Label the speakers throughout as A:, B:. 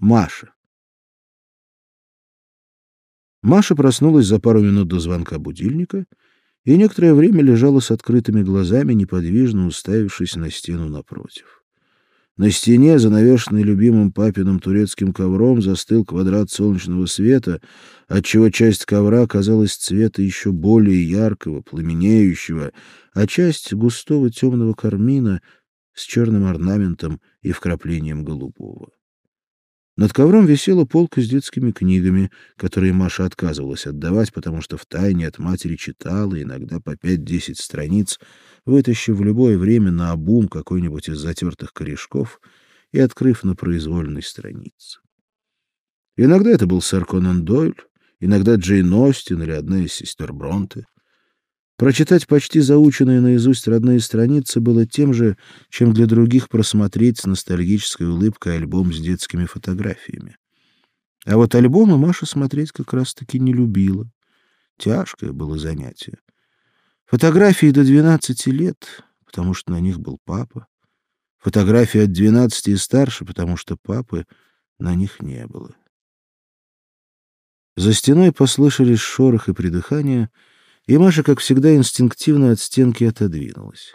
A: Маша. Маша проснулась за пару минут до звонка будильника и некоторое время лежала с открытыми глазами, неподвижно уставившись на стену напротив. На стене, занавешенной любимым папиным турецким ковром, застыл квадрат солнечного света, отчего часть ковра казалась цвета еще более яркого, пламенеющего, а часть — густого темного кармина с черным орнаментом и вкраплением голубого. Над ковром висела полка с детскими книгами, которые Маша отказывалась отдавать, потому что втайне от матери читала иногда по пять-десять страниц, вытащив в любое время на обум какой-нибудь из затертых корешков и открыв на произвольной странице. Иногда это был сэр Конан Дойль, иногда Джейн Остин или одна из сестер Бронте. Прочитать почти заученные наизусть родные страницы было тем же, чем для других просмотреть с ностальгической улыбкой альбом с детскими фотографиями. А вот альбомы Маша смотреть как раз-таки не любила. Тяжкое было занятие. Фотографии до 12 лет, потому что на них был папа. Фотографии от 12 и старше, потому что папы на них не было. За стеной послышались шорох и придыхание — и Маша, как всегда, инстинктивно от стенки отодвинулась.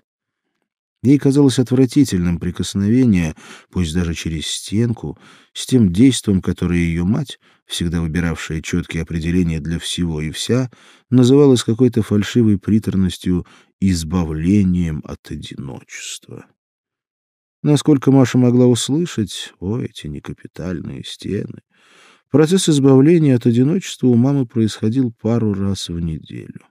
A: Ей казалось отвратительным прикосновение, пусть даже через стенку, с тем действом, которое ее мать, всегда выбиравшая четкие определения для всего и вся, называла с какой-то фальшивой приторностью «избавлением от одиночества». Насколько Маша могла услышать, о, эти некапитальные стены, процесс избавления от одиночества у мамы происходил пару раз в неделю.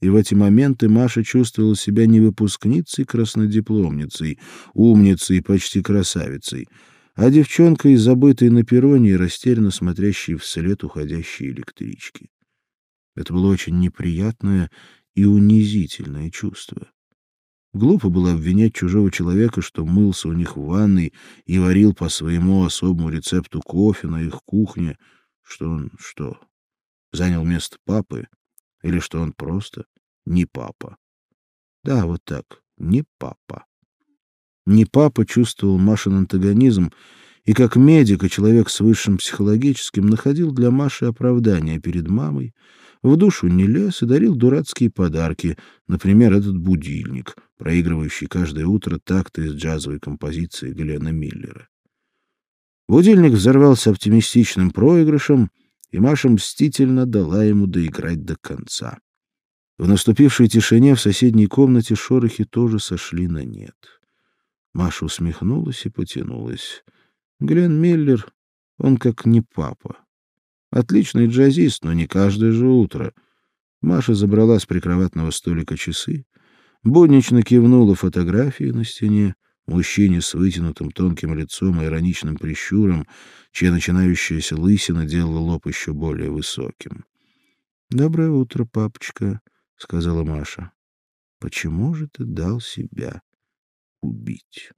A: И в эти моменты Маша чувствовала себя не выпускницей-краснодипломницей, умницей и почти красавицей, а девчонкой, забытой на перроне и растерянно смотрящей вслед уходящей электрички. Это было очень неприятное и унизительное чувство. Глупо было обвинять чужого человека, что мылся у них в ванной и варил по своему особому рецепту кофе на их кухне, что он что, занял место папы, или что он просто не папа. Да, вот так, не папа. Не папа чувствовал Машин антагонизм, и как медик и человек с высшим психологическим находил для Маши оправдание перед мамой, в душу не лез и дарил дурацкие подарки, например, этот будильник, проигрывающий каждое утро такты из джазовой композиции Глена Миллера. Будильник взорвался оптимистичным проигрышем — и Маша мстительно дала ему доиграть до конца. В наступившей тишине в соседней комнате шорохи тоже сошли на нет. Маша усмехнулась и потянулась. Глен Миллер, он как не папа. Отличный джазист, но не каждое же утро. Маша забрала с прикроватного столика часы, буднично кивнула фотографии на стене, мужчине с вытянутым тонким лицом и ироничным прищуром, чья начинающаяся лысина делала лоб еще более высоким. — Доброе утро, папочка, — сказала Маша. — Почему же ты дал себя убить?